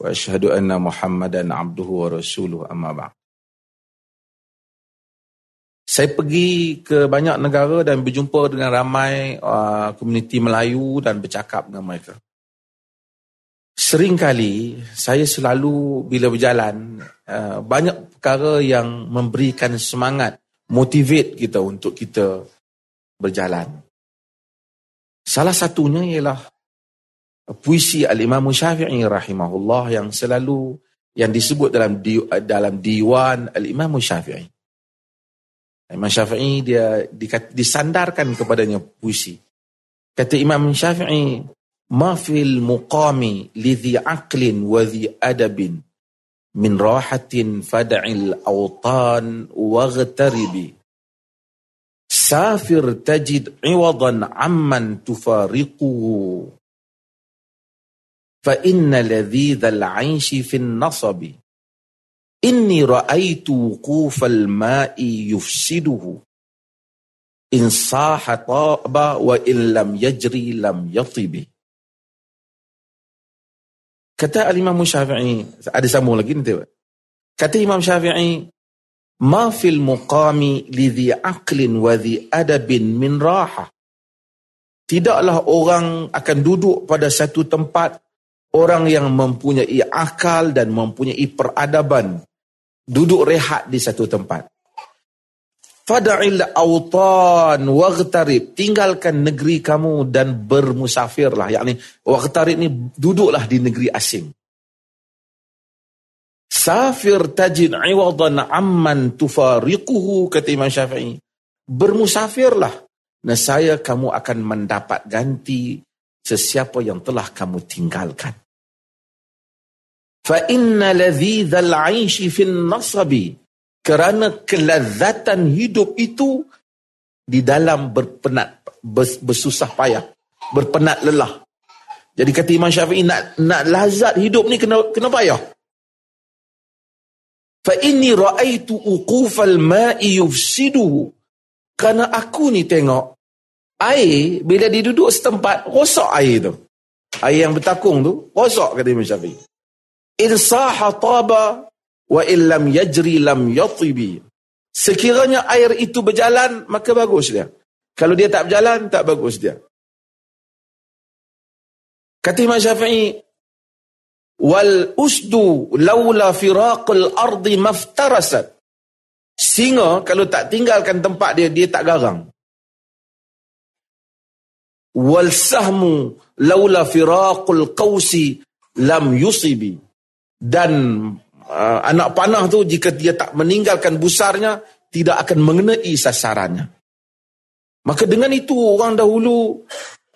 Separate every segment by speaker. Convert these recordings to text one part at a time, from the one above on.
Speaker 1: واشهد ان محمدا عبده ورسوله اما بعد saya pergi ke banyak negara dan berjumpa dengan ramai uh, komuniti Melayu dan bercakap dengan mereka. Seringkali saya selalu bila berjalan uh, banyak perkara yang memberikan semangat, motivate kita untuk kita berjalan. Salah satunya ialah puisi al-Imam Syafi'i rahimahullah yang selalu yang disebut dalam di, dalam diwan al-Imam Syafi'i. Imam Syafi'i dia disandarkan kepadanya puisi. Kata Imam Syafi'i, "Ma fil muqami li dhi aqlin wa dhi adabin min rahatin fad'il awtan waghtaribi." Safir tajid iwadan amman tufariquhu fa inna ladhidhal 'aynshi fin nasabi. Inni ra'aytu wuquful ma'i yufsiduhu. In saha taba wa in lam yajri lam yatib kata al-imam syafi'i ada sambung lagi nanti kata imam syafi'i ma fil muqami lidhi aqlin wa dhi adabin min raha. Tidaklah orang akan duduk pada satu tempat orang yang mempunyai akal dan mempunyai peradaban duduk rehat di satu tempat. Fada'il awtan waghtarib. Tinggalkan negeri kamu dan bermusafirlah. Yakni waghtarib ni duduklah di negeri asing. Safir tajid iwadan amman tufariquhu kata Imam Syafi'i. Bermusafirlah. Nescaya kamu akan mendapat ganti sesiapa yang telah kamu tinggalkan. Fa inna ladhidhal aishi fin nasabi. Kerana kelazatan hidup itu di dalam berpenat, bersusah payah, berpenat lelah. Jadi kata Imam Syafi'i nak nak lazat hidup ni kena kena payah. Fa inni ra'aitu uqufal ma'i yufsiduhu. Kerana aku ni tengok air bila dia duduk setempat rosak air tu. Air yang bertakung tu rosak kata Imam Syafi'i. In saha taba wa illam yajri lam yatibi. Sekiranya air itu berjalan maka bagus dia. Kalau dia tak berjalan tak bagus dia. Kata Imam Syafi'i wal usdu laula firaqul ardi maftarasat. Singa kalau tak tinggalkan tempat dia dia tak garang wal sahmu laula firaqul qausi lam yusibi. Dan uh, anak panah tu jika dia tak meninggalkan busarnya tidak akan mengenai sasarannya. Maka dengan itu orang dahulu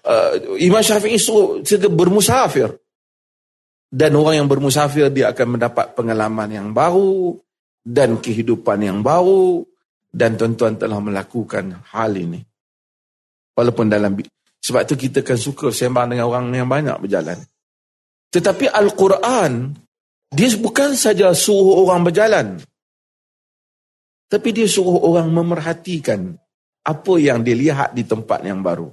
Speaker 1: uh, Imam Syafi'i suruh bermusafir. Dan orang yang bermusafir dia akan mendapat pengalaman yang baru dan kehidupan yang baru. Dan tuan-tuan telah melakukan hal ini. Walaupun dalam sebab itu kita kan suka sembang dengan orang yang banyak berjalan. Tetapi Al-Quran, dia bukan saja suruh orang berjalan. Tapi dia suruh orang memerhatikan apa yang dia lihat di tempat yang baru.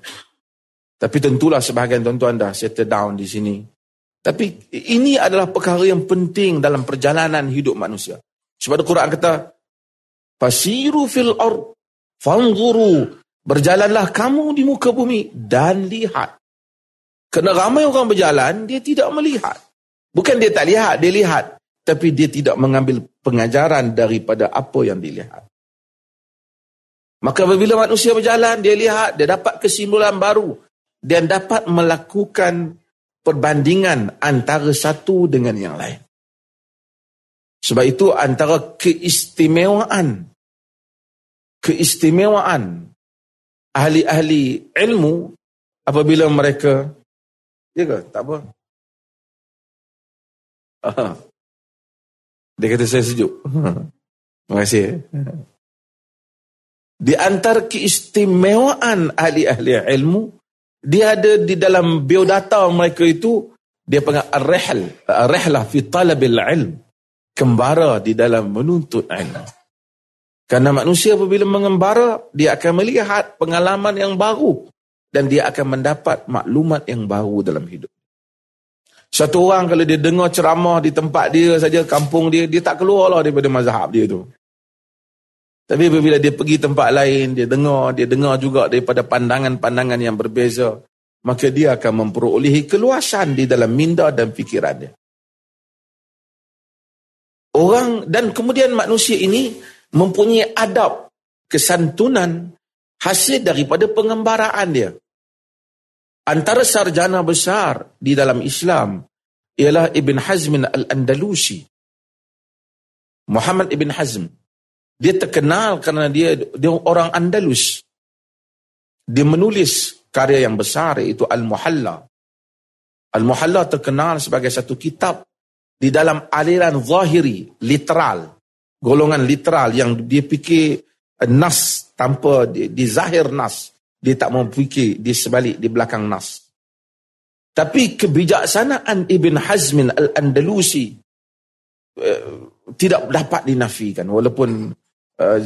Speaker 1: Tapi tentulah sebahagian tuan-tuan dah settle down di sini. Tapi ini adalah perkara yang penting dalam perjalanan hidup manusia. Sebab Al-Quran kata, Fasiru fil ard, fanzuru Berjalanlah kamu di muka bumi dan lihat. Kerana ramai orang berjalan, dia tidak melihat. Bukan dia tak lihat, dia lihat. Tapi dia tidak mengambil pengajaran daripada apa yang dilihat. Maka apabila manusia berjalan, dia lihat, dia dapat kesimpulan baru. Dan dapat melakukan perbandingan antara satu dengan yang lain. Sebab itu antara keistimewaan keistimewaan ahli-ahli ilmu apabila mereka ya ke tak apa Aha. Dia kata saya sejuk. Terima kasih. Di antara keistimewaan ahli-ahli ilmu, dia ada di dalam biodata mereka itu, dia panggil ar-rihl, ar-rihlah fi talabil ilm. Kembara di dalam menuntut ilmu. Karena manusia apabila mengembara, dia akan melihat pengalaman yang baru dan dia akan mendapat maklumat yang baru dalam hidup. Satu orang kalau dia dengar ceramah di tempat dia saja, kampung dia, dia tak keluar lah daripada mazhab dia tu. Tapi apabila dia pergi tempat lain, dia dengar, dia dengar juga daripada pandangan-pandangan yang berbeza, maka dia akan memperolehi keluasan di dalam minda dan fikiran dia. Orang dan kemudian manusia ini mempunyai adab kesantunan hasil daripada pengembaraan dia. Antara sarjana besar di dalam Islam ialah Ibn Hazm al-Andalusi. Muhammad Ibn Hazm dia terkenal kerana dia dia orang Andalus. Dia menulis karya yang besar iaitu Al-Muhalla. Al-Muhalla terkenal sebagai satu kitab di dalam aliran zahiri, literal. Golongan literal yang dia fikir nas tanpa di, di zahir nas. Dia tak mau fikir di sebalik, di belakang nas. Tapi kebijaksanaan Ibn Hazmin Al-Andalusi uh, tidak dapat dinafikan. Walaupun Uh,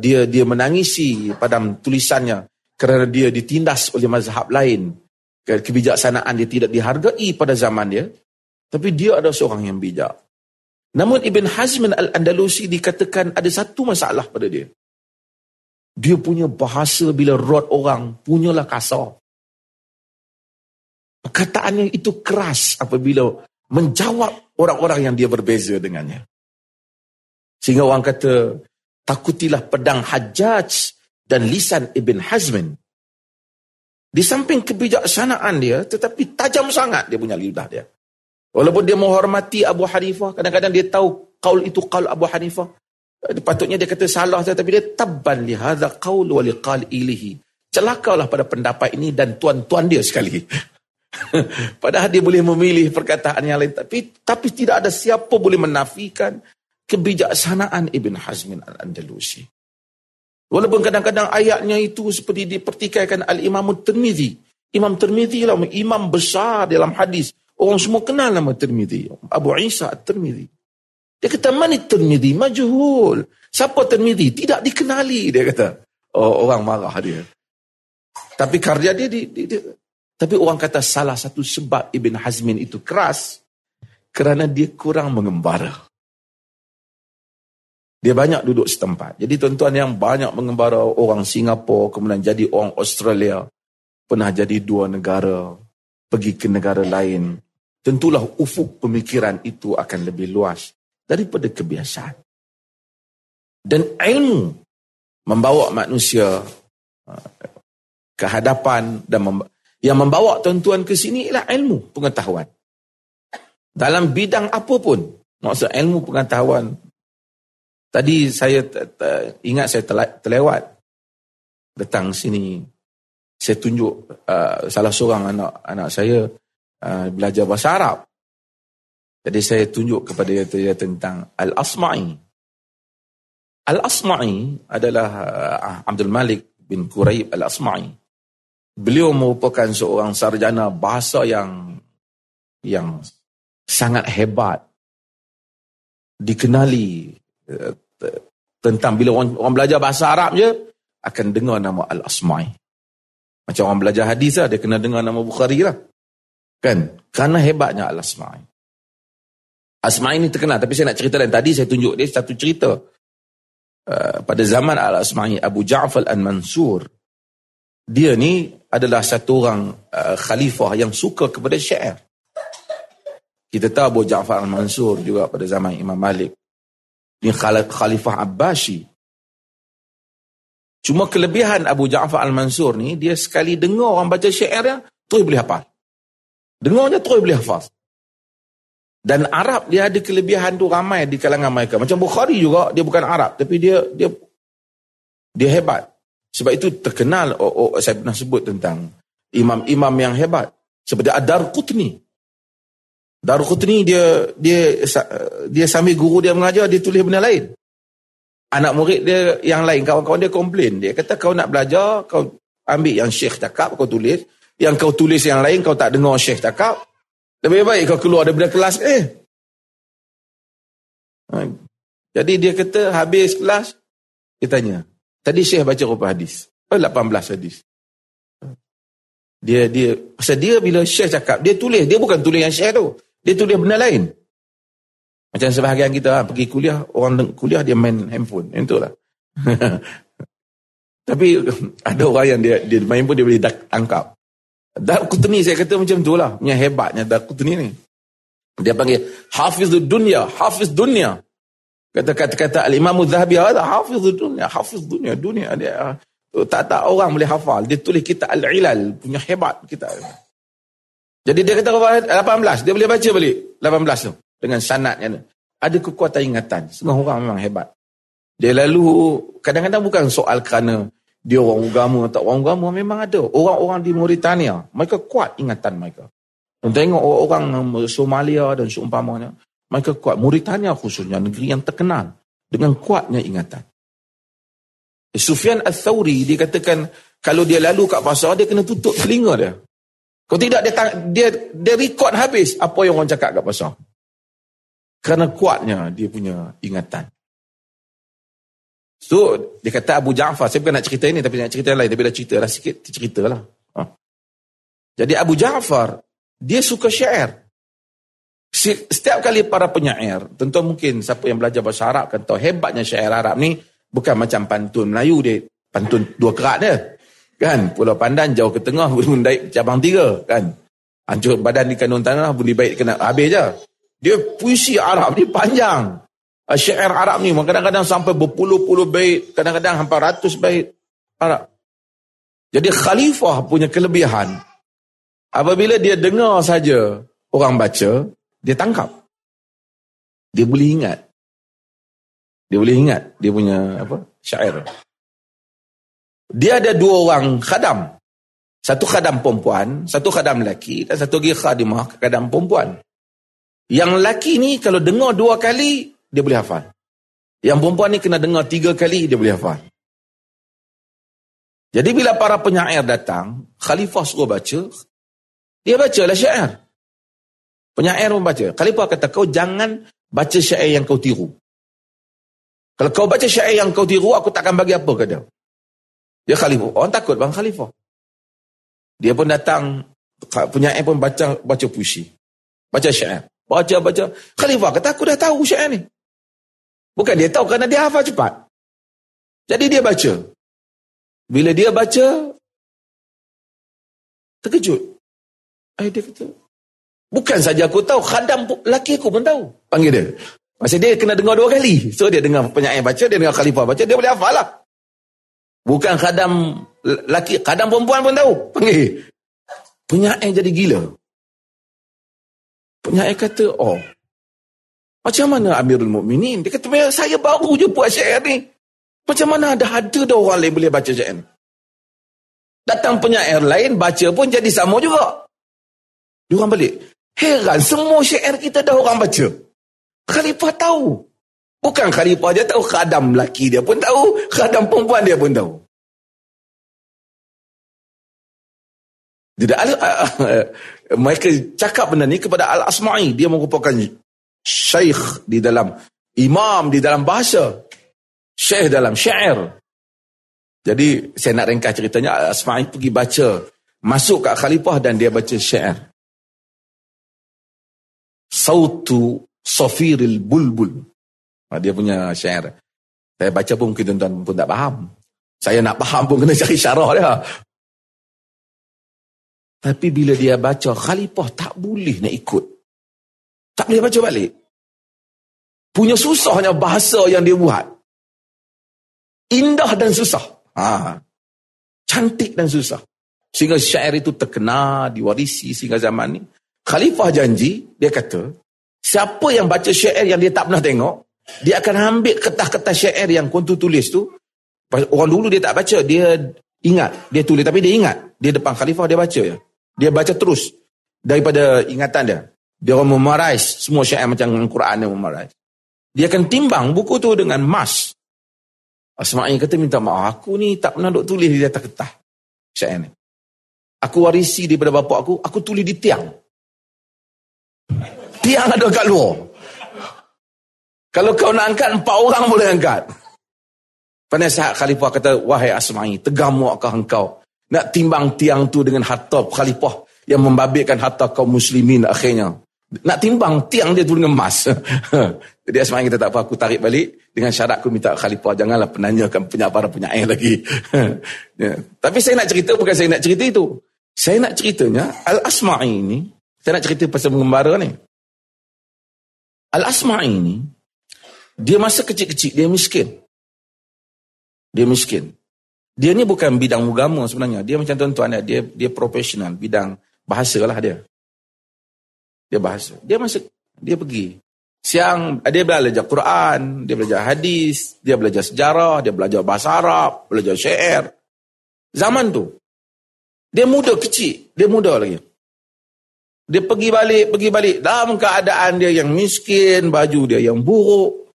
Speaker 1: dia dia menangisi pada tulisannya kerana dia ditindas oleh mazhab lain. Kebijaksanaan dia tidak dihargai pada zaman dia. Tapi dia adalah seorang yang bijak. Namun Ibn Hazm al-Andalusi dikatakan ada satu masalah pada dia. Dia punya bahasa bila rot orang, punyalah kasar. Perkataannya itu keras apabila menjawab orang-orang yang dia berbeza dengannya. Sehingga orang kata, takutilah pedang Hajjaj dan lisan Ibn Hazmin. Di samping kebijaksanaan dia, tetapi tajam sangat dia punya lidah dia. Walaupun dia menghormati Abu Hanifah, kadang-kadang dia tahu kaul itu kaul Abu Hanifah. Eh, patutnya dia kata salah, tetapi dia tabban li hadha qaul wa li qal ilihi. Celakalah pada pendapat ini dan tuan-tuan dia sekali. Padahal dia boleh memilih perkataan yang lain. Tapi tapi tidak ada siapa boleh menafikan kebijaksanaan Ibn Hazmin al-Andalusi. Walaupun kadang-kadang ayatnya itu seperti dipertikaikan Al-Imam Tirmizi. Imam Tirmizi lah imam besar dalam hadis. Orang semua kenal nama Tirmizi. Abu Isa Tirmizi. Dia kata, mana Tirmizi? Majhul. Siapa Tirmizi? Tidak dikenali, dia kata. Oh, orang marah dia. Tapi karya dia, dia, dia, dia, tapi orang kata salah satu sebab Ibn Hazmin itu keras kerana dia kurang mengembara. Dia banyak duduk setempat. Jadi tuan-tuan yang banyak mengembara orang Singapura, kemudian jadi orang Australia, pernah jadi dua negara, pergi ke negara lain. Tentulah ufuk pemikiran itu akan lebih luas daripada kebiasaan. Dan ilmu membawa manusia uh, ke hadapan dan mem yang membawa tuan-tuan ke sini ialah ilmu pengetahuan. Dalam bidang apa pun, maksud ilmu pengetahuan Tadi saya ingat saya terlewat datang sini. Saya tunjuk uh, salah seorang anak anak saya uh, belajar bahasa Arab. Jadi saya tunjuk kepada dia, tentang Al-Asma'i. Al-Asma'i adalah uh, Abdul Malik bin Quraib Al-Asma'i. Beliau merupakan seorang sarjana bahasa yang yang sangat hebat. Dikenali Eh, tentang bila orang, orang belajar bahasa Arab je akan dengar nama Al-Asma'i. Macam orang belajar hadis lah, dia kena dengar nama Bukhari lah. Kan? Kerana hebatnya Al-Asma'i. Asma'i ni terkenal, tapi saya nak cerita lain. Tadi saya tunjuk dia satu cerita. Uh, pada zaman Al-Asma'i, Abu Ja'far Al-Mansur, dia ni adalah satu orang uh, khalifah yang suka kepada syair. Kita tahu Abu Ja'far Al-Mansur juga pada zaman Imam Malik ni Khalifah Abbasi. Cuma kelebihan Abu Ja'far Al-Mansur ni, dia sekali dengar orang baca syair dia, terus boleh hafal. Dengarnya terus boleh hafal. Dan Arab dia ada kelebihan tu ramai di kalangan mereka. Macam Bukhari juga, dia bukan Arab. Tapi dia dia dia hebat. Sebab itu terkenal, oh, oh, saya pernah sebut tentang imam-imam yang hebat. Seperti Adar Qutni. Darul Qutni dia dia dia sambil guru dia mengajar dia tulis benda lain. Anak murid dia yang lain kawan-kawan dia komplain. Dia kata kau nak belajar kau ambil yang syekh cakap kau tulis, yang kau tulis yang lain kau tak dengar syekh cakap. Lebih baik kau keluar daripada kelas eh. Jadi dia kata habis kelas dia tanya, tadi syekh baca berapa hadis? Oh 18 hadis. Dia dia pasal dia bila syekh cakap dia tulis, dia bukan tulis yang syekh tu. Dia tulis benda lain. Macam sebahagian kita ha, pergi kuliah, orang kuliah dia main handphone. Yang itulah. Tapi ada orang yang dia dia main pun dia boleh tangkap. Dar Kutni saya kata macam tu lah. Punya hebatnya Dar Kutni ni. Dia panggil Hafiz Dunia. Hafiz Dunia. Kata-kata Al-Imam Zahabi ada Hafiz Dunia. Hafiz Dunia. Dunia dia. Tak tak orang boleh hafal. Dia tulis kita Al-Ilal. Punya hebat kita. Jadi dia kata 18. Dia boleh baca balik 18 tu. Dengan sanatnya. Ada kekuatan ingatan. Semua orang memang hebat. Dia lalu, kadang-kadang bukan soal kerana dia orang agama atau orang agama memang ada. Orang-orang di Mauritania, mereka kuat ingatan mereka. Dan tengok orang-orang Somalia dan seumpamanya, mereka kuat. Mauritania khususnya, negeri yang terkenal dengan kuatnya ingatan. Sufyan al-Thawri, dia katakan, kalau dia lalu kat pasar, dia kena tutup telinga dia. Kalau tidak dia dia dia record habis apa yang orang cakap kat pasar. Kerana kuatnya dia punya ingatan. So dia kata Abu Ja'far, saya bukan nak cerita ini tapi nak cerita lain, tapi dah cerita lah sikit, cerita lah. Ha. Jadi Abu Ja'far, dia suka syair. Setiap kali para penyair, tentu mungkin siapa yang belajar bahasa Arab kan tahu hebatnya syair Arab ni bukan macam pantun Melayu dia, pantun dua kerat dia. Kan? Pulau Pandan jauh ke tengah pun naik cabang tiga. Kan? Hancur badan di kanun tanah pun baik kena habis je. Dia puisi Arab ni panjang. Ah, syair Arab ni kadang-kadang sampai berpuluh-puluh bait. Kadang-kadang hampir ratus bait Arab. Jadi khalifah punya kelebihan. Apabila dia dengar saja orang baca, dia tangkap. Dia boleh ingat. Dia boleh ingat dia punya apa syair. Dia ada dua orang khadam. Satu khadam perempuan, satu khadam lelaki dan satu lagi khadimah khadam perempuan. Yang lelaki ni kalau dengar dua kali, dia boleh hafal. Yang perempuan ni kena dengar tiga kali, dia boleh hafal. Jadi bila para penyair datang, khalifah suruh baca, dia bacalah syair. Penyair pun baca. Khalifah kata, kau jangan baca syair yang kau tiru. Kalau kau baca syair yang kau tiru, aku takkan bagi apa ke dia. Dia khalifah. Orang takut bang khalifah. Dia pun datang, penyair pun baca baca puisi. Baca syair. Baca, baca. Khalifah kata, aku dah tahu syair ni. Bukan dia tahu kerana dia hafal cepat. Jadi dia baca. Bila dia baca, terkejut. Eh, dia kata, bukan saja aku tahu, khadam laki aku pun tahu. Panggil dia. Maksud dia kena dengar dua kali. So dia dengar penyair baca, dia dengar khalifah baca, dia boleh hafal lah. Bukan khadam laki, khadam perempuan pun tahu. Panggil. Penyair jadi gila. Penyair kata, oh. Macam mana Amirul Mukminin? Dia kata, saya baru je buat syair ni. Macam mana ada ada dah orang lain boleh baca syair ni? Datang penyair lain, baca pun jadi sama juga. Dia orang balik. Heran, semua syair kita dah orang baca. Khalifah tahu. Bukan khalifah dia tahu, khadam lelaki dia pun tahu, khadam perempuan dia pun tahu. Tidak ada, mereka cakap benda ni kepada Al-Asma'i. Dia merupakan syekh di dalam, imam di dalam bahasa. Syekh dalam syair. Jadi saya nak ringkas ceritanya, Al-Asma'i pergi baca. Masuk kat khalifah dan dia baca syair. Sautu Safiril Bulbul. Ah, dia punya syair. Saya baca pun mungkin tuan-tuan pun tak faham. Saya nak faham pun kena cari syarah dia. Tapi bila dia baca, khalifah tak boleh nak ikut. Tak boleh baca balik. Punya susahnya bahasa yang dia buat. Indah dan susah. Ha. Cantik dan susah. Sehingga syair itu terkenal, diwarisi sehingga zaman ni. Khalifah janji, dia kata, siapa yang baca syair yang dia tak pernah tengok, dia akan ambil kertas-kertas syair yang kuntu tulis tu. Orang dulu dia tak baca, dia ingat. Dia tulis tapi dia ingat. Dia depan khalifah dia baca ya. Dia baca terus daripada ingatan dia. Dia orang memarize semua syair macam Al-Quran yang memarize. Dia akan timbang buku tu dengan emas. Asma'i kata minta maaf. Aku ni tak pernah duk tulis di atas kertas. Syair ni. Aku warisi daripada bapak aku. Aku tulis di tiang. Tiang ada kat luar. Kalau kau nak angkat, empat orang boleh angkat. Penasihat khalifah kata, wahai Asma'i, tegamukkah engkau nak timbang tiang tu dengan harta khalifah yang membabitkan harta kaum muslimin akhirnya. Nak timbang tiang dia tu dengan emas. Jadi Asma'i kata, tak apa, aku tarik balik dengan syarat aku minta khalifah. Janganlah penanyakan punya para penyair lagi. ya. Tapi saya nak cerita, bukan saya nak cerita itu. Saya nak ceritanya, Al-Asma'i ini, saya nak cerita pasal pengembara ni. Al-Asma'i ini, dia masa kecil-kecil, dia miskin. Dia miskin. Dia ni bukan bidang agama sebenarnya. Dia macam tuan-tuan dia dia profesional bidang bahasa lah dia. Dia bahasa. Dia masuk dia pergi. Siang dia belajar Quran, dia belajar hadis, dia belajar sejarah, dia belajar bahasa Arab, belajar syair. Zaman tu. Dia muda kecil, dia muda lagi. Dia pergi balik, pergi balik dalam keadaan dia yang miskin, baju dia yang buruk.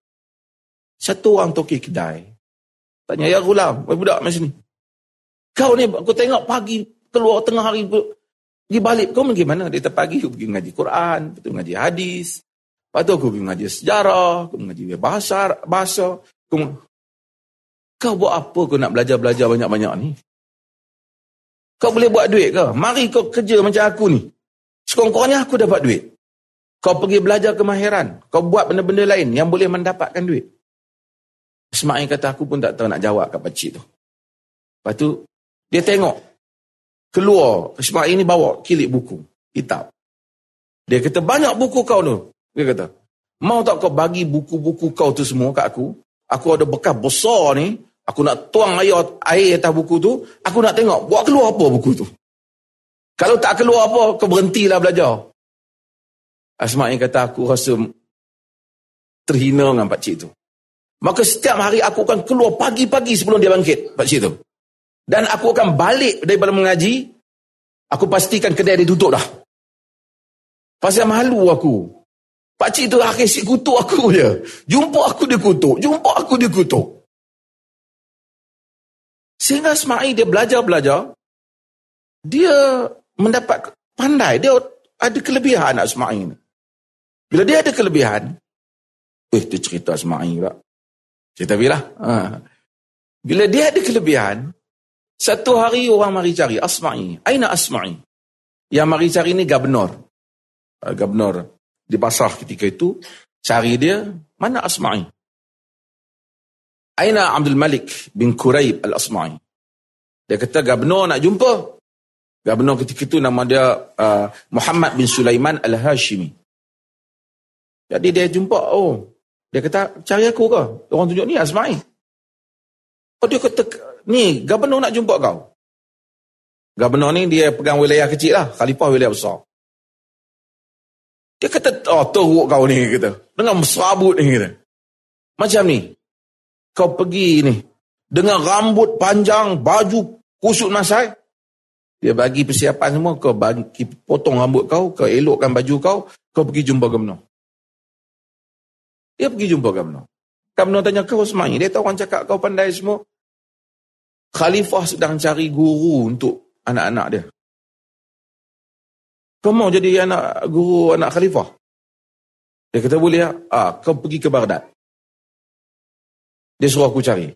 Speaker 1: Satu orang toki kedai. Tanya, ya gulam, budak macam ni. Kau ni, aku tengok pagi, keluar tengah hari, pergi balik. Kau pergi mana? Dia pagi, aku pergi ngaji Quran, lepas ngaji hadis. Lepas tu aku pergi ngaji sejarah, aku ngaji bahasa. bahasa. Aku, kau buat apa kau nak belajar-belajar banyak-banyak ni? Kau boleh buat duit ke? Mari kau kerja macam aku ni. Sekurang-kurangnya aku dapat duit. Kau pergi belajar kemahiran. Kau buat benda-benda lain yang boleh mendapatkan duit. Ismail kata aku pun tak tahu nak jawab kat pakcik tu. Lepas tu dia tengok. Keluar. Ismail ni bawa kilik buku. Kitab. Dia kata banyak buku kau tu. Dia kata. Mau tak kau bagi buku-buku kau tu semua kat aku. Aku ada bekas besar ni. Aku nak tuang air, air atas buku tu. Aku nak tengok. Buat keluar apa buku tu. Kalau tak keluar apa, kau berhentilah belajar. Asma'i kata aku rasa terhina dengan pakcik tu. Maka setiap hari aku akan keluar pagi-pagi sebelum dia bangkit. Pak Cik tu. Dan aku akan balik daripada mengaji. Aku pastikan kedai dia tutup dah. Pasal malu aku. Pak Cik tu akhir si kutuk aku je. Jumpa aku dia kutuk. Jumpa aku dia kutuk. Sehingga Ismail dia belajar-belajar. Dia mendapat pandai. Dia ada kelebihan anak Ismail. Bila dia ada kelebihan. Eh, tu cerita Ismail tak? Cerita bila? Ha. Bila dia ada kelebihan, satu hari orang mari cari Asma'i. Aina Asma'i? Yang mari cari ni gubernur. Uh, gubernur di pasar ketika itu cari dia, mana Asma'i? Aina Abdul Malik bin Quraib Al-Asma'i? Dia kata gubernur nak jumpa. Gubernur ketika itu nama dia uh, Muhammad bin Sulaiman Al-Hashimi. Jadi dia jumpa, oh dia kata, cari aku ke? Orang tunjuk ni Asma'i. Oh dia kata, ni gubernur nak jumpa kau. Gubernur ni dia pegang wilayah kecil lah. Khalifah wilayah besar. Dia kata, oh teruk kau ni. Kata. Dengan serabut ni. Kata. Macam ni. Kau pergi ni. Dengan rambut panjang, baju kusut masai. Dia bagi persiapan semua. Kau bagi, potong rambut kau. Kau elokkan baju kau. Kau pergi jumpa gubernur. Dia pergi jumpa Gabno. Gabno tanya, kau semai. Dia tahu orang cakap kau pandai semua. Khalifah sedang cari guru untuk anak-anak dia. Kau mau jadi anak guru anak khalifah? Dia kata boleh ya. Ah, kau pergi ke Baghdad. Dia suruh aku cari.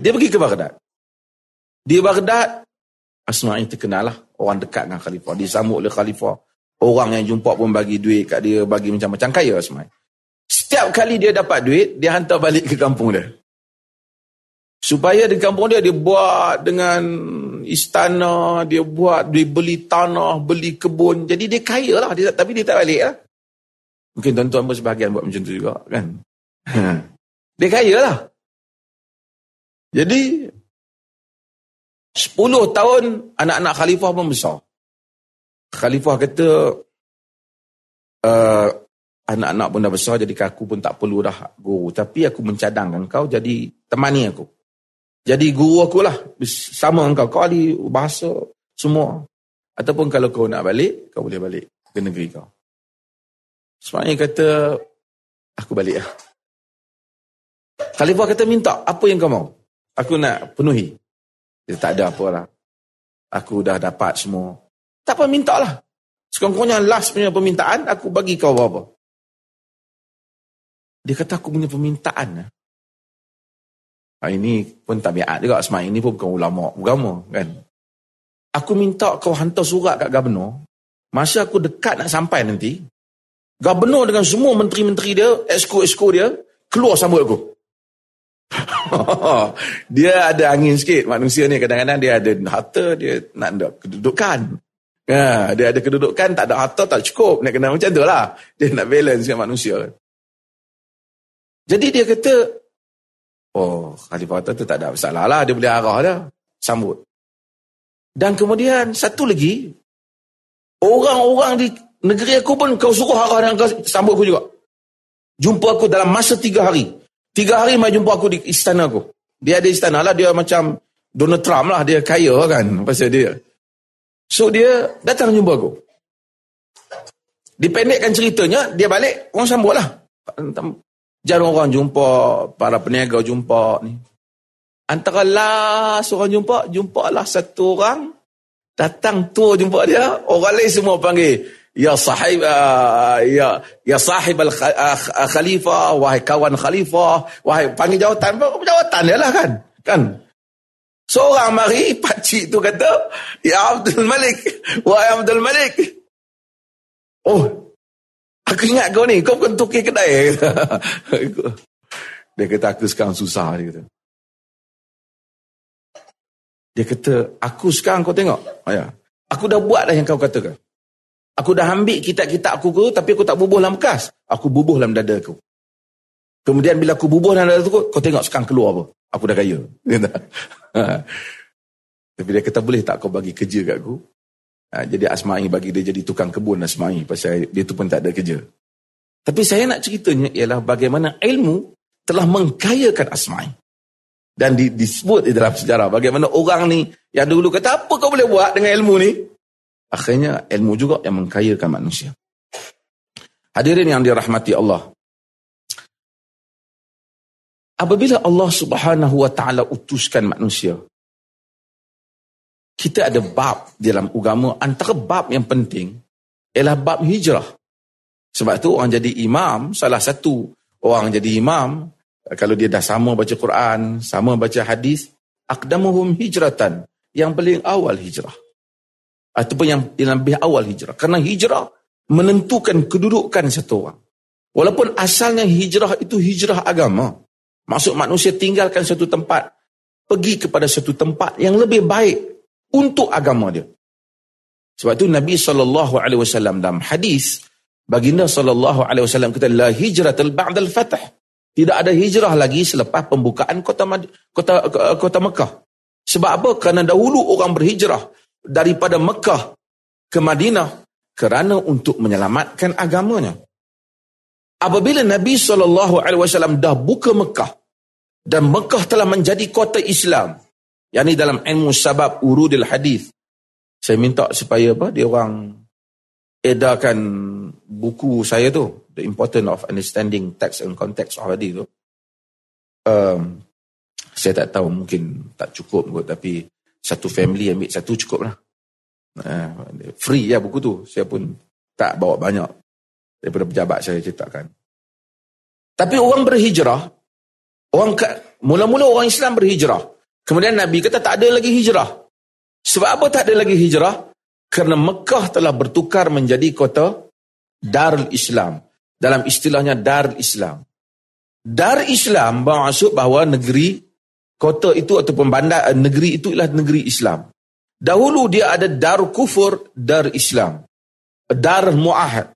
Speaker 1: Dia pergi ke Baghdad. Di Baghdad, Asma'i terkenal lah. Orang dekat dengan khalifah. Disambut oleh khalifah. Orang yang jumpa pun bagi duit kat dia, bagi macam-macam kaya semua. Setiap kali dia dapat duit, dia hantar balik ke kampung dia. Supaya di kampung dia, dia buat dengan istana, dia buat, dia beli tanah, beli kebun. Jadi dia kaya lah, dia, tapi dia tak balik lah. Mungkin tuan-tuan pun sebahagian buat macam tu juga kan. dia kaya lah. Jadi, 10 tahun anak-anak khalifah pun besar. Khalifah kata uh, anak-anak pun dah besar jadi aku pun tak perlu dah guru tapi aku mencadangkan kau jadi temani aku. Jadi guru aku lah sama dengan kau. Kau ahli bahasa semua. Ataupun kalau kau nak balik, kau boleh balik. ke negeri kau. Sebenarnya kata, aku balik lah. Khalifah kata minta, apa yang kau mau? Aku nak penuhi. Dia tak ada apa lah. Aku dah dapat semua. Tak apa, minta lah. Sekurang-kurangnya last punya permintaan, aku bagi kau apa-apa. Dia kata aku punya permintaan. Ha, ini pun tak biat juga. Semai ini pun bukan ulama agama kan. Aku minta kau hantar surat kat gubernur. Masa aku dekat nak sampai nanti, gubernur dengan semua menteri-menteri dia, esko-esko dia, keluar sambut aku. dia ada angin sikit manusia ni kadang-kadang dia ada harta dia nak ada kedudukan ha, dia ada kedudukan tak ada harta tak cukup nak kena macam tu lah dia nak balance dengan manusia jadi dia kata oh Khalifah tu tak ada masalah lah dia boleh arah dah sambut dan kemudian satu lagi orang-orang di negeri aku pun kau suruh arah dan kau sambut aku juga jumpa aku dalam masa tiga hari Tiga hari mai jumpa aku di istana aku. Dia ada istana lah. Dia macam Donald Trump lah. Dia kaya kan. Pasal dia. So dia datang jumpa aku. Dipendekkan ceritanya. Dia balik. Orang sambut lah. Jarang orang jumpa. Para peniaga jumpa ni. Antara last orang jumpa. Jumpa lah satu orang. Datang tu jumpa dia. Orang lain semua panggil ya sahib uh, ya ya sahib al uh, khalifah wahai kawan khalifah wahai panggil jawatan jawatan dia lah kan kan seorang mari pak cik tu kata ya Abdul Malik wahai Abdul Malik oh aku ingat kau ni kau bukan tukir kedai dia kata aku sekarang susah dia kata dia kata aku sekarang kau tengok ya aku dah buat dah yang kau katakan Aku dah ambil kitab-kitab aku tu, tapi aku tak bubuh dalam bekas. Aku bubuh dalam dada aku. Kemudian bila aku bubuh dalam dada aku, kau tengok sekarang keluar apa. Aku dah kaya. tapi dia kata, boleh tak kau bagi kerja kat aku? Ha, jadi Asma'i bagi dia jadi tukang kebun Asma'i. Pasal dia tu pun tak ada kerja. Tapi saya nak ceritanya ialah bagaimana ilmu telah mengkayakan Asma'i. Dan disebut di dalam sejarah bagaimana orang ni yang dulu kata apa kau boleh buat dengan ilmu ni? Akhirnya ilmu juga yang mengkayakan manusia. Hadirin yang dirahmati Allah. Apabila Allah subhanahu wa ta'ala utuskan manusia, kita ada bab dalam agama, antara bab yang penting ialah bab hijrah. Sebab tu orang jadi imam, salah satu orang jadi imam, kalau dia dah sama baca Quran, sama baca hadis, akdamuhum hijratan, yang paling awal hijrah ataupun yang, yang lebih awal hijrah. Karena hijrah menentukan kedudukan satu orang. Walaupun asalnya hijrah itu hijrah agama. Maksud manusia tinggalkan satu tempat, pergi kepada satu tempat yang lebih baik untuk agama dia. Sebab itu Nabi SAW dalam hadis, baginda SAW kata, La hijratul ba'dal fatah. Tidak ada hijrah lagi selepas pembukaan kota, kota, kota Mekah. Sebab apa? Kerana dahulu orang berhijrah daripada Mekah ke Madinah kerana untuk menyelamatkan agamanya. Apabila Nabi SAW dah buka Mekah dan Mekah telah menjadi kota Islam, yang ini dalam ilmu sabab urudil hadis, saya minta supaya apa dia orang edarkan buku saya tu, The Importance of Understanding Text and Context of Hadith tu. Um, saya tak tahu mungkin tak cukup kot tapi satu family ambil satu cukup lah. Uh, free ya buku tu. Saya pun tak bawa banyak daripada pejabat saya cetakkan. Tapi orang berhijrah, orang mula-mula orang Islam berhijrah. Kemudian Nabi kata tak ada lagi hijrah. Sebab apa tak ada lagi hijrah? Kerana Mekah telah bertukar menjadi kota Darul Islam. Dalam istilahnya Darul Islam. Dar Islam bermaksud bahawa negeri kota itu ataupun bandar eh, negeri itu ialah negeri Islam. Dahulu dia ada dar kufur, dar Islam. Dar muahad.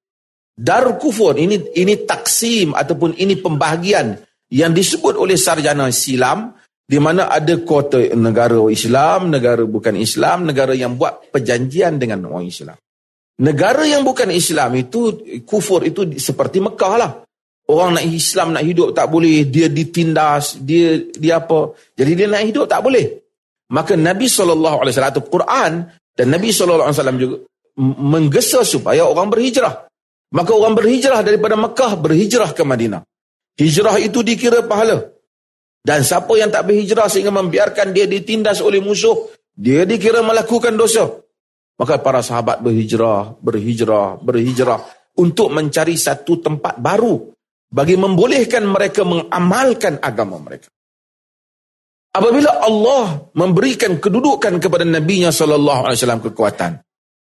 Speaker 1: Dar kufur ini ini taksim ataupun ini pembahagian yang disebut oleh sarjana silam di mana ada kota negara Islam, negara bukan Islam, negara yang buat perjanjian dengan orang Islam. Negara yang bukan Islam itu kufur itu seperti Mekah lah. Orang nak Islam nak hidup tak boleh, dia ditindas, dia dia apa. Jadi dia nak hidup tak boleh. Maka Nabi SAW, Quran dan Nabi SAW juga menggesa supaya orang berhijrah. Maka orang berhijrah daripada Mekah berhijrah ke Madinah. Hijrah itu dikira pahala. Dan siapa yang tak berhijrah sehingga membiarkan dia ditindas oleh musuh, dia dikira melakukan dosa. Maka para sahabat berhijrah, berhijrah, berhijrah untuk mencari satu tempat baru bagi membolehkan mereka mengamalkan agama mereka. Apabila Allah memberikan kedudukan kepada Nabi-Nya SAW kekuatan,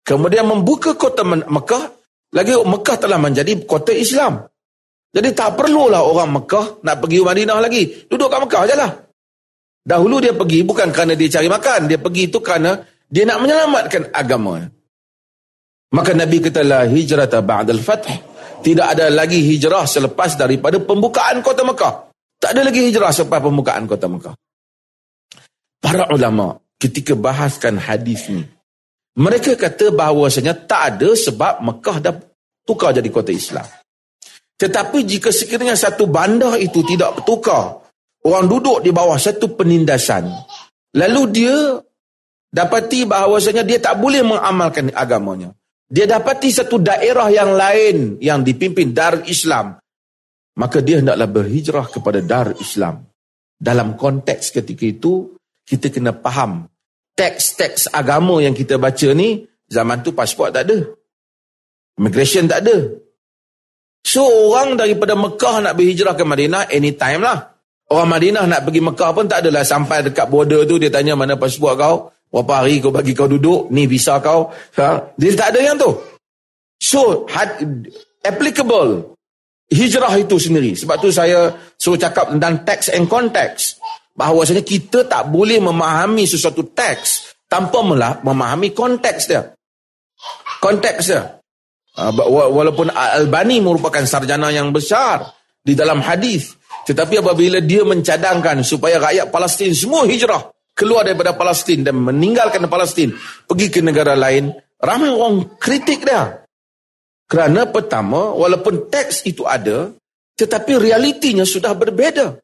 Speaker 1: kemudian membuka kota Mekah, lagi Mekah telah menjadi kota Islam. Jadi tak perlulah orang Mekah nak pergi Madinah lagi. Duduk kat Mekah je lah. Dahulu dia pergi bukan kerana dia cari makan. Dia pergi itu kerana dia nak menyelamatkan agama. Maka Nabi kata la hijrata ba'dal fath. Tidak ada lagi hijrah selepas daripada pembukaan kota Mekah. Tak ada lagi hijrah selepas pembukaan kota Mekah. Para ulama ketika bahaskan hadis ni, mereka kata bahawasanya tak ada sebab Mekah dah tukar jadi kota Islam. Tetapi jika sekiranya satu bandar itu tidak bertukar, orang duduk di bawah satu penindasan, lalu dia dapati bahawasanya dia tak boleh mengamalkan agamanya. Dia dapati satu daerah yang lain yang dipimpin Dar Islam, maka dia hendaklah berhijrah kepada Dar Islam. Dalam konteks ketika itu, kita kena faham teks-teks agama yang kita baca ni zaman tu pasport tak ada immigration tak ada so orang daripada Mekah nak berhijrah ke Madinah anytime lah. Orang Madinah nak pergi Mekah pun tak adalah. Sampai dekat border tu dia tanya mana pasport kau? Berapa hari kau bagi kau duduk? Ni visa kau. Ha? dia tak ada yang tu. So had, applicable hijrah itu sendiri. Sebab tu saya suruh cakap tentang text and context. Bahawasanya kita tak boleh memahami sesuatu teks tanpa memahami konteks dia. Konteks dia. Ah, walaupun Al-Bani merupakan sarjana yang besar di dalam hadis, tetapi apabila dia mencadangkan supaya rakyat Palestin semua hijrah keluar daripada Palestin dan meninggalkan Palestin pergi ke negara lain, ramai orang kritik dia. Kerana pertama, walaupun teks itu ada, tetapi realitinya sudah berbeza.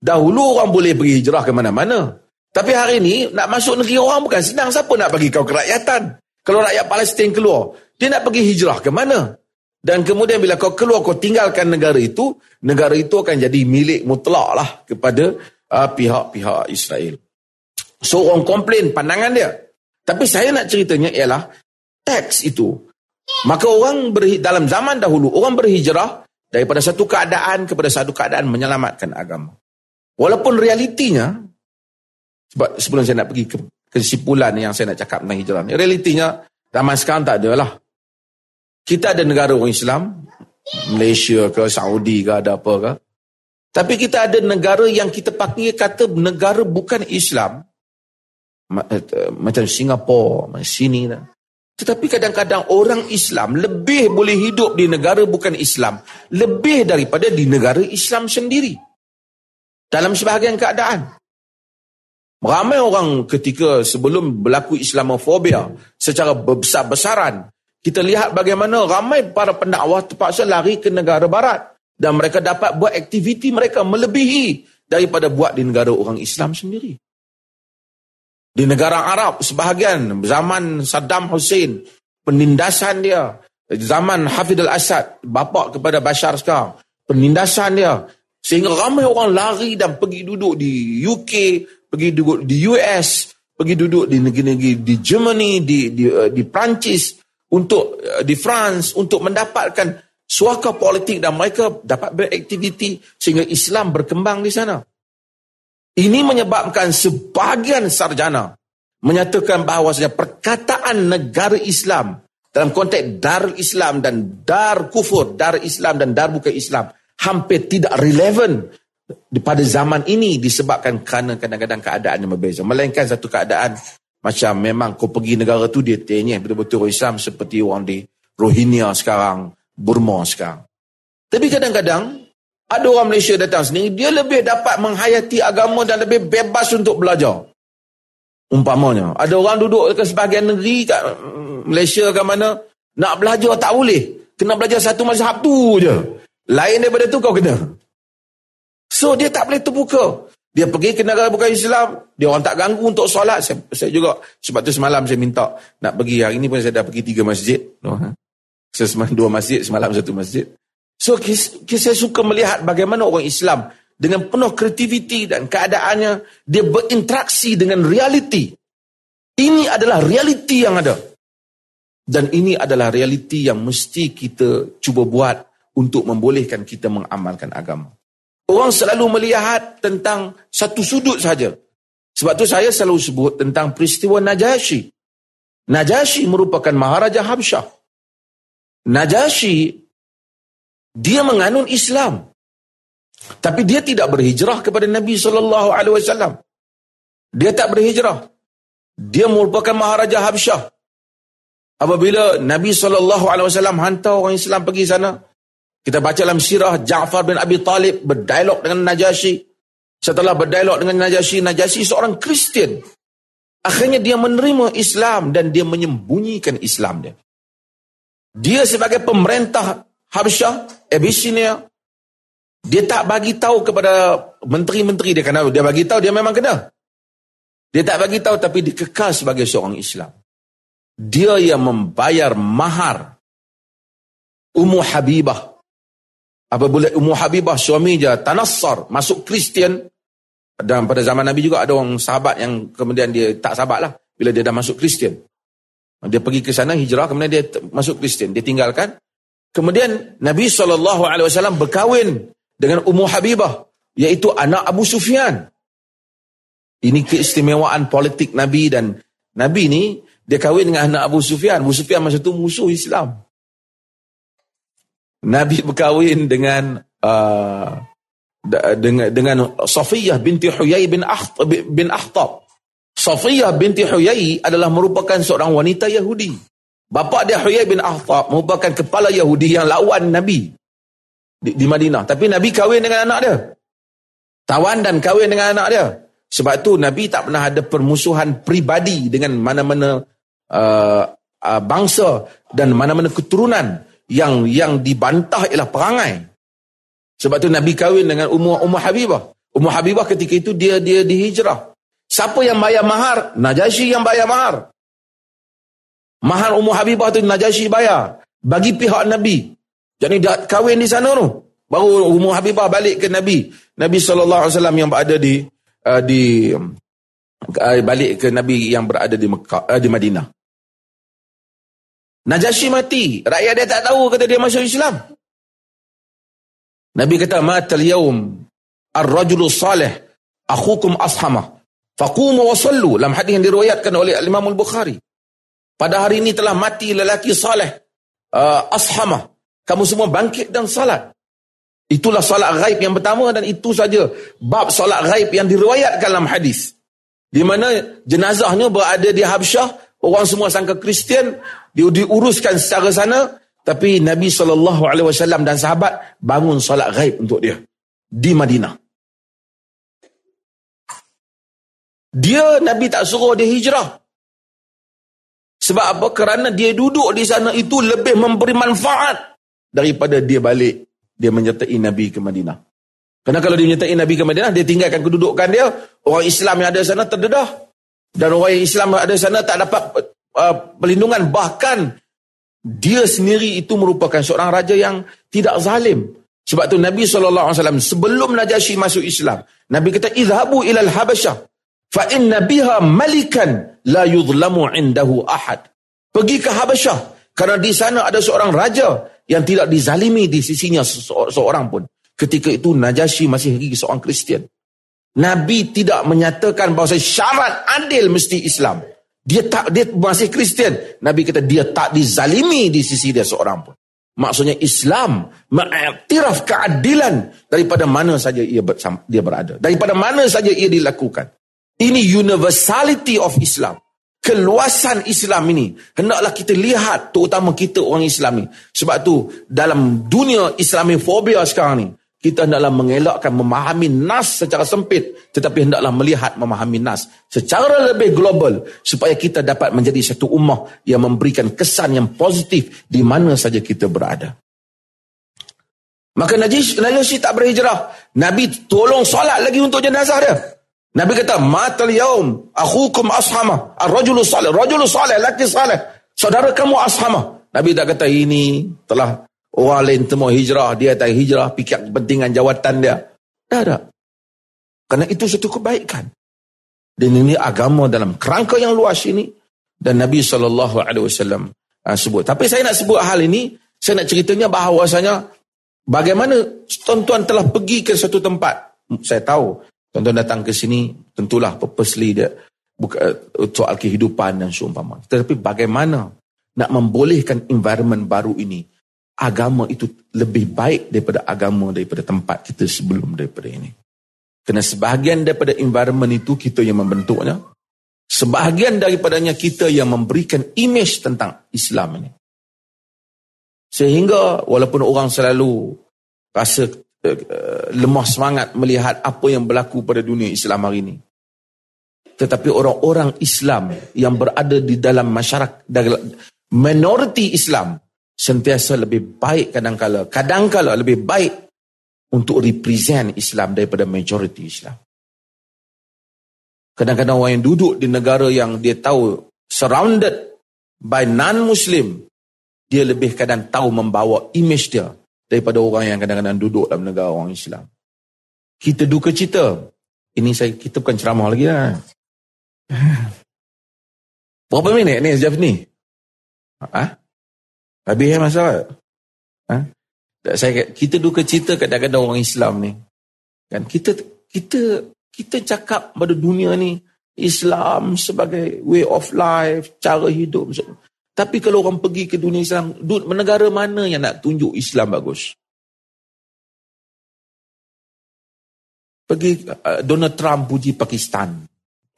Speaker 1: Dahulu orang boleh pergi hijrah ke mana-mana. Tapi hari ini nak masuk negeri orang bukan senang. Siapa nak bagi kau kerakyatan? Kalau rakyat Palestin keluar, dia nak pergi hijrah ke mana? Dan kemudian bila kau keluar, kau tinggalkan negara itu, negara itu akan jadi milik mutlak lah kepada uh, pihak-pihak Israel. So orang komplain pandangan dia. Tapi saya nak ceritanya ialah teks itu. Maka orang berhi- dalam zaman dahulu, orang berhijrah daripada satu keadaan kepada satu keadaan menyelamatkan agama. Walaupun realitinya, sebab sebelum saya nak pergi ke kesimpulan yang saya nak cakap tentang hijrah ni, realitinya zaman sekarang tak ada lah. Kita ada negara orang Islam, Malaysia ke, Saudi ke, ada apa ke. Tapi kita ada negara yang kita pakai kata negara bukan Islam. Eh, macam Singapura, macam sini lah. Tetapi kadang-kadang orang Islam lebih boleh hidup di negara bukan Islam. Lebih daripada di negara Islam sendiri dalam sebahagian keadaan. Ramai orang ketika sebelum berlaku Islamofobia secara besar-besaran, kita lihat bagaimana ramai para pendakwah terpaksa lari ke negara barat dan mereka dapat buat aktiviti mereka melebihi daripada buat di negara orang Islam sendiri. Di negara Arab sebahagian zaman Saddam Hussein penindasan dia zaman Hafid al-Assad bapa kepada Bashar sekarang penindasan dia Sehingga ramai orang lari dan pergi duduk di UK, pergi duduk di US, pergi duduk di negeri-negeri di Germany, di di, uh, di Perancis, untuk uh, di France untuk mendapatkan suaka politik dan mereka dapat beraktiviti sehingga Islam berkembang di sana. Ini menyebabkan sebahagian sarjana menyatakan bahawasanya perkataan negara Islam dalam konteks dar Islam dan dar kufur, dar Islam dan dar bukan Islam hampir tidak relevan pada zaman ini disebabkan kerana kadang-kadang keadaan yang berbeza. Melainkan satu keadaan macam memang kau pergi negara tu dia tanya betul-betul Islam seperti orang di Rohingya sekarang, Burma sekarang. Tapi kadang-kadang ada orang Malaysia datang sini, dia lebih dapat menghayati agama dan lebih bebas untuk belajar. Umpamanya, ada orang duduk ke sebahagian negeri kat Malaysia ke mana, nak belajar tak boleh. Kena belajar satu mazhab tu je. Lain daripada tu kau kena. So dia tak boleh terbuka. Dia pergi ke negara bukan Islam, dia orang tak ganggu untuk solat. Saya, saya juga, sebab tu semalam saya minta nak pergi, hari ini pun saya dah pergi tiga masjid. Ha? Semalam dua masjid, semalam satu masjid. So, kis, kis, saya suka melihat bagaimana orang Islam dengan penuh kreativiti dan keadaannya, dia berinteraksi dengan realiti. Ini adalah realiti yang ada. Dan ini adalah realiti yang mesti kita cuba buat untuk membolehkan kita mengamalkan agama. Orang selalu melihat tentang satu sudut saja. Sebab tu saya selalu sebut tentang peristiwa Najasyi. Najasyi merupakan Maharaja Habsyah. Najasyi dia menganun Islam. Tapi dia tidak berhijrah kepada Nabi sallallahu alaihi wasallam. Dia tak berhijrah. Dia merupakan Maharaja Habsyah. Apabila Nabi sallallahu alaihi wasallam hantar orang Islam pergi sana, kita baca dalam sirah Ja'far bin Abi Talib berdialog dengan Najasyi. Setelah berdialog dengan Najasyi, Najasyi seorang Kristian. Akhirnya dia menerima Islam dan dia menyembunyikan Islam dia. Dia sebagai pemerintah Habsyah, Abyssinia, dia tak bagi tahu kepada menteri-menteri dia kena dia bagi tahu dia memang kena. Dia tak bagi tahu tapi dikekal sebagai seorang Islam. Dia yang membayar mahar Ummu Habibah Apabila Ummu Habibah suami dia tanassar, masuk Kristian, dan pada zaman Nabi juga ada orang sahabat yang kemudian dia tak sahabat lah bila dia dah masuk Kristian. Dia pergi ke sana hijrah, kemudian dia masuk Kristian. Dia tinggalkan. Kemudian Nabi SAW berkahwin dengan Ummu Habibah, iaitu anak Abu Sufyan. Ini keistimewaan politik Nabi dan Nabi ni dia kahwin dengan anak Abu Sufyan. Abu Sufyan masa tu musuh Islam. Nabi berkahwin dengan uh, dengan dengan Safiyah binti Huyai bin Akhtab bin Akhtab. Safiyah binti Huyai adalah merupakan seorang wanita Yahudi. Bapa dia Huyai bin Akhtab merupakan kepala Yahudi yang lawan Nabi di, di Madinah. Tapi Nabi kahwin dengan anak dia. Tawan dan kahwin dengan anak dia. Sebab tu Nabi tak pernah ada permusuhan pribadi dengan mana-mana uh, uh, bangsa dan mana-mana keturunan yang yang dibantah ialah perangai. Sebab tu Nabi kahwin dengan Ummu Ummu Habibah. Ummu Habibah ketika itu dia dia dihijrah. Siapa yang bayar mahar? Najasyi yang bayar mahar. Mahar Ummu Habibah tu Najasyi bayar bagi pihak Nabi. Jadi dia kahwin di sana tu. Baru Ummu Habibah balik ke Nabi. Nabi SAW yang berada di uh, di uh, balik ke Nabi yang berada di Mekah, uh, di Madinah. Najasyi mati. Rakyat dia tak tahu kata dia masuk Islam. Nabi kata, Matal yawm ar-rajulu salih akhukum ashama. Faqumu wa sallu. Dalam hadis yang diruayatkan oleh Imam Al-Bukhari. Pada hari ini telah mati lelaki salih uh, ashama. Kamu semua bangkit dan salat. Itulah salat ghaib yang pertama dan itu saja bab salat ghaib yang diriwayatkan dalam hadis. Di mana jenazahnya berada di Habsyah Orang semua sangka Kristian, dia diuruskan secara sana, tapi Nabi SAW dan sahabat bangun solat gaib untuk dia di Madinah. Dia Nabi tak suruh dia hijrah. Sebab apa? Kerana dia duduk di sana itu lebih memberi manfaat daripada dia balik dia menyertai Nabi ke Madinah. Kerana kalau dia menyertai Nabi ke Madinah, dia tinggalkan kedudukan dia, orang Islam yang ada sana terdedah. Dan orang Islam ada sana tak dapat uh, perlindungan. Bahkan dia sendiri itu merupakan seorang raja yang tidak zalim. Sebab tu Nabi SAW sebelum Najasyi masuk Islam. Nabi kata, Izhabu ilal Habasyah. Fa inna biha malikan la yudlamu indahu ahad. Pergi ke Habasyah. Kerana di sana ada seorang raja yang tidak dizalimi di sisinya seorang pun. Ketika itu Najasyi masih lagi seorang Kristian. Nabi tidak menyatakan bahawa syarat adil mesti Islam. Dia tak dia masih Kristian. Nabi kata dia tak dizalimi di sisi dia seorang pun. Maksudnya Islam mengiktiraf keadilan daripada mana saja ia dia berada. Daripada mana saja ia dilakukan. Ini universality of Islam. Keluasan Islam ini hendaklah kita lihat terutama kita orang Islam ini. Sebab tu dalam dunia Islamofobia sekarang ni kita hendaklah mengelakkan memahami nas secara sempit tetapi hendaklah melihat memahami nas secara lebih global supaya kita dapat menjadi satu ummah yang memberikan kesan yang positif di mana saja kita berada Maka Najis, Najis tak berhijrah. Nabi tolong solat lagi untuk jenazah dia. Nabi kata, Matal yaum, akhukum ashamah. Ar-rajulu salih, rajulu salih, laki salih. Saudara kamu ashamah. Nabi tak kata, ini telah orang lain semua hijrah. Dia tak hijrah, fikir kepentingan jawatan dia. Tak ada. Kerana itu satu kebaikan. Dan ini agama dalam kerangka yang luas ini. Dan Nabi SAW uh, sebut. Tapi saya nak sebut hal ini, saya nak ceritanya bahawasanya bagaimana tuan-tuan telah pergi ke satu tempat. Saya tahu, tuan-tuan datang ke sini, tentulah purposely dia bukan soal kehidupan dan seumpama. Tetapi bagaimana nak membolehkan environment baru ini, agama itu lebih baik daripada agama daripada tempat kita sebelum daripada ini. Kerana sebahagian daripada environment itu kita yang membentuknya, Sebahagian daripadanya kita yang memberikan imej tentang Islam ini. Sehingga walaupun orang selalu rasa uh, lemah semangat melihat apa yang berlaku pada dunia Islam hari ini. Tetapi orang-orang Islam yang berada di dalam masyarakat, minoriti Islam sentiasa lebih baik kadang-kala, kadang-kala lebih baik untuk represent Islam daripada majoriti Islam. Kadang-kadang orang yang duduk di negara yang dia tahu surrounded by non-Muslim, dia lebih kadang tahu membawa image dia daripada orang yang kadang-kadang duduk dalam negara orang Islam. Kita duka cita. Ini saya kita bukan ceramah lagi lah. Berapa minit ni Jeff ni? Ha? Habis ya masalah? Ha? Saya kita duka cita kadang-kadang orang Islam ni. Kan kita kita kita cakap pada dunia ni Islam sebagai way of life, cara hidup. Tapi kalau orang pergi ke dunia Islam, negara mana yang nak tunjuk Islam bagus? Pergi uh, Donald Trump puji Pakistan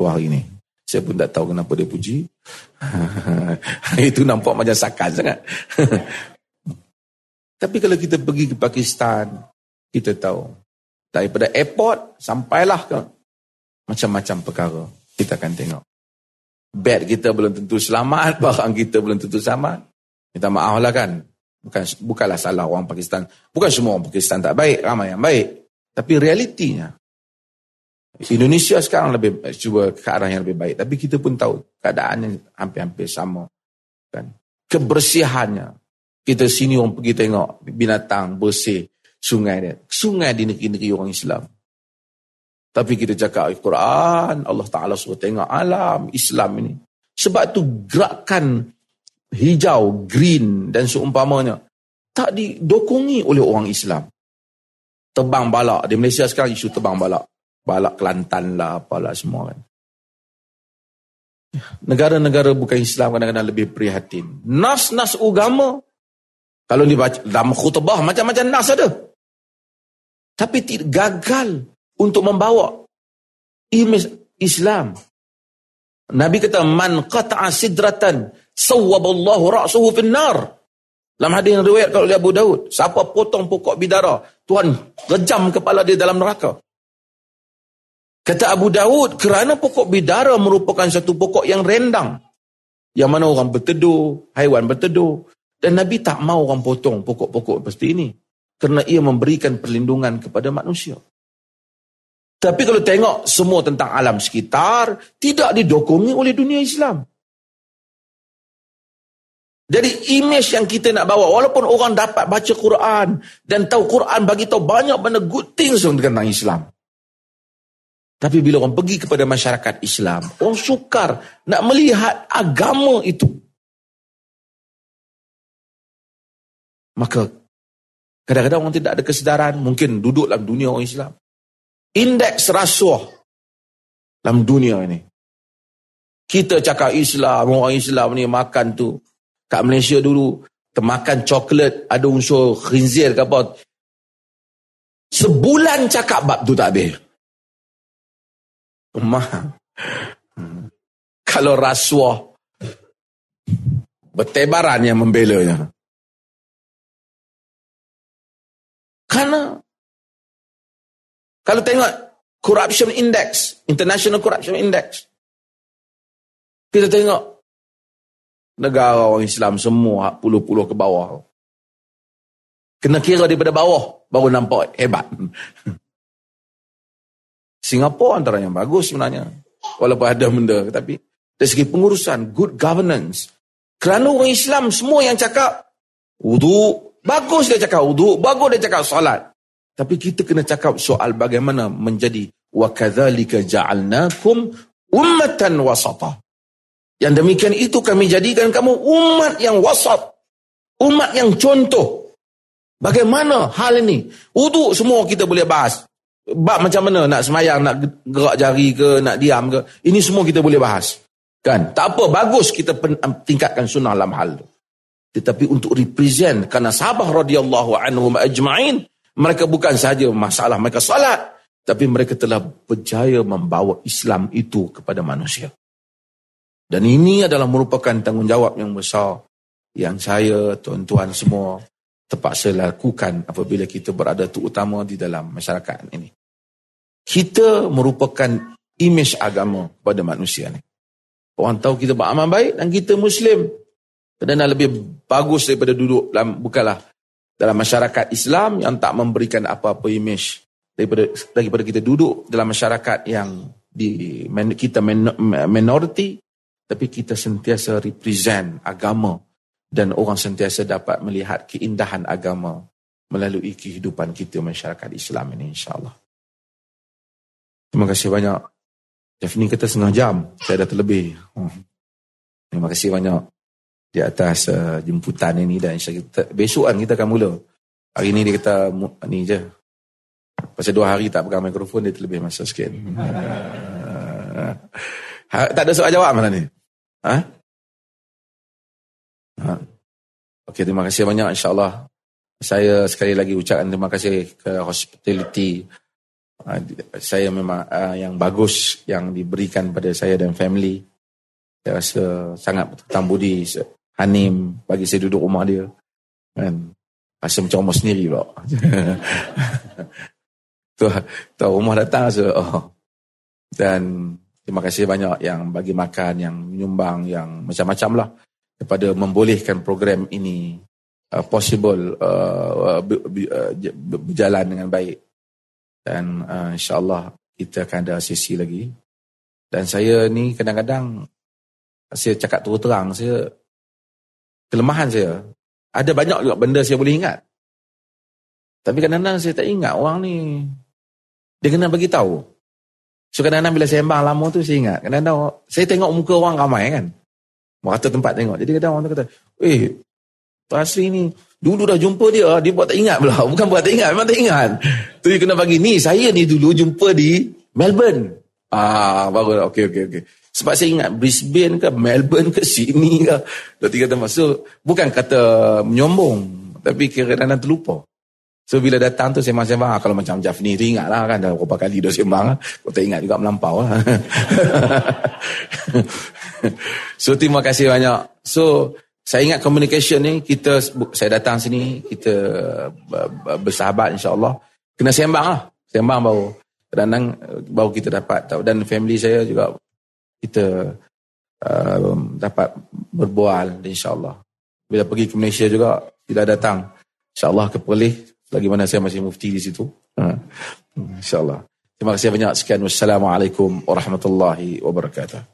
Speaker 1: wah ini. Saya pun tak tahu kenapa dia puji. Itu nampak macam sakan sangat. Tapi kalau kita pergi ke Pakistan, kita tahu Daripada airport sampailah ke macam-macam perkara. Kita akan tengok. Bed kita belum tentu selamat, barang kita belum tentu selamat. Minta maaf lah kan. Bukan, bukanlah salah orang Pakistan. Bukan semua orang Pakistan tak baik, ramai yang baik. Tapi realitinya, Indonesia sekarang lebih cuba ke arah yang lebih baik. Tapi kita pun tahu keadaannya hampir-hampir sama. Kan? Kebersihannya. Kita sini orang pergi tengok binatang bersih sungai dia. Sungai di negeri-negeri orang Islam. Tapi kita cakap Al-Quran, Allah Ta'ala suruh tengok alam Islam ini. Sebab tu gerakan hijau, green dan seumpamanya tak didokongi oleh orang Islam. Tebang balak. Di Malaysia sekarang isu tebang balak. Balak Kelantan lah, apalah semua kan. Negara-negara bukan Islam kadang-kadang lebih prihatin. Nas-nas agama, kalau dibaca dalam khutbah macam-macam nas ada tapi gagal untuk membawa imej Islam. Nabi kata man qata'a sidratan sawwaballahu ra'suhu fin nar. Dalam hadis yang riwayat oleh Abu Daud, siapa potong pokok bidara, Tuhan rejam kepala dia dalam neraka. Kata Abu Daud, kerana pokok bidara merupakan satu pokok yang rendang. Yang mana orang berteduh, haiwan berteduh. Dan Nabi tak mau orang potong pokok-pokok seperti ini kerana ia memberikan perlindungan kepada manusia. Tapi kalau tengok semua tentang alam sekitar, tidak didokongi oleh dunia Islam. Jadi imej yang kita nak bawa, walaupun orang dapat baca Quran dan tahu Quran bagi tahu banyak benda good things tentang Islam. Tapi bila orang pergi kepada masyarakat Islam, orang sukar nak melihat agama itu. Maka Kadang-kadang orang tidak ada kesedaran, mungkin duduk dalam dunia orang Islam. Indeks rasuah dalam dunia ini. Kita cakap Islam, orang Islam ni makan tu. Kat Malaysia dulu, termakan coklat, ada unsur khinzir ke apa. Sebulan cakap bab tu tak habis. Hmm. Kalau rasuah, bertebaran yang membelanya. Karena kalau tengok corruption index, international corruption index, kita tengok negara orang Islam semua puluh-puluh ke bawah. Kena kira daripada bawah baru nampak hebat. Singapura antara yang bagus sebenarnya. Walaupun ada benda. Tapi dari segi pengurusan, good governance. Kerana orang Islam semua yang cakap wudu, bagus dia cakap wudu, bagus dia cakap solat. Tapi kita kena cakap soal bagaimana menjadi kadzalika ja'alnakum ummatan wasata. Yang demikian itu kami jadikan kamu umat yang wasat. Umat yang contoh. Bagaimana hal ini? Wudu semua kita boleh bahas. Bab macam mana nak semayang, nak gerak jari ke, nak diam ke. Ini semua kita boleh bahas. Kan? Tak apa, bagus kita tingkatkan sunnah dalam hal itu. Tetapi untuk represent, kerana sahabat radhiyallahu anhu ajma'in, mereka bukan sahaja masalah mereka salat, tapi mereka telah berjaya membawa Islam itu kepada manusia. Dan ini adalah merupakan tanggungjawab yang besar yang saya, tuan-tuan semua terpaksa lakukan apabila kita berada terutama di dalam masyarakat ini. Kita merupakan imej agama pada manusia ni. Orang tahu kita beramal baik dan kita Muslim. Dan lebih bagus daripada duduk dalam, bukanlah dalam masyarakat Islam yang tak memberikan apa-apa imej daripada daripada kita duduk dalam masyarakat yang di kita minoriti tapi kita sentiasa represent agama dan orang sentiasa dapat melihat keindahan agama melalui kehidupan kita masyarakat Islam ini insyaAllah. Terima kasih banyak. Jeff ni kata setengah jam. Saya dah terlebih. Hmm. Terima kasih banyak di atas uh, jemputan ini dan kita, besok kan kita akan mula. Hari ni dia kata ni je. Pasal dua hari tak pegang mikrofon dia terlebih masa sikit. ha, tak ada soal jawab mana ni? Ha? Ha. Okey, terima kasih banyak insyaAllah. Saya sekali lagi ucapkan terima kasih ke hospitality. Ha, saya memang uh, yang bagus yang diberikan pada saya dan family. Saya rasa sangat bertambah budi Hanim bagi saya duduk rumah dia. Kan? Rasa macam rumah sendiri pula. tu, tu rumah datang rasa, oh. Dan terima kasih banyak yang bagi makan, yang menyumbang, yang macam-macam lah kepada membolehkan program ini uh, possible uh, uh, berjalan dengan baik. Dan uh, insyaallah kita akan ada sesi lagi. Dan saya ni kadang-kadang saya cakap terus terang saya kelemahan saya ada banyak juga benda saya boleh ingat. Tapi kadang-kadang saya tak ingat orang ni dia kena bagi tahu. So kadang-kadang bila saya sembang lama tu saya ingat. Kadang-kadang saya tengok muka orang ramai kan Merata tempat tengok. Jadi kadang orang tu kata, eh, Pak Asri ni, dulu dah jumpa dia, dia buat tak ingat pula. Bukan buat tak ingat, memang tak ingat. Tu dia kena bagi, ni saya ni dulu jumpa di Melbourne. Ah, baru okey, okey, okey. Sebab saya ingat Brisbane ke Melbourne ke Sydney ke. Dua tiga tempat. So, bukan kata menyombong. Tapi kadang-kadang terlupa. So bila datang tu sembang sembang ah, kalau macam Jafni tu ingat lah kan dah berapa kali dah sembang kau tak ingat juga melampau lah. so terima kasih banyak. So saya ingat communication ni kita saya datang sini kita bersahabat insya-Allah kena sembang lah. Sembang baru kadang-kadang baru kita dapat tahu dan family saya juga kita uh, dapat berbual insya-Allah. Bila pergi ke Malaysia juga tidak datang insya-Allah ke Perlis lagi mana saya masih mufti di situ. Ha. InsyaAllah. Terima kasih banyak. Sekian. Wassalamualaikum warahmatullahi wabarakatuh.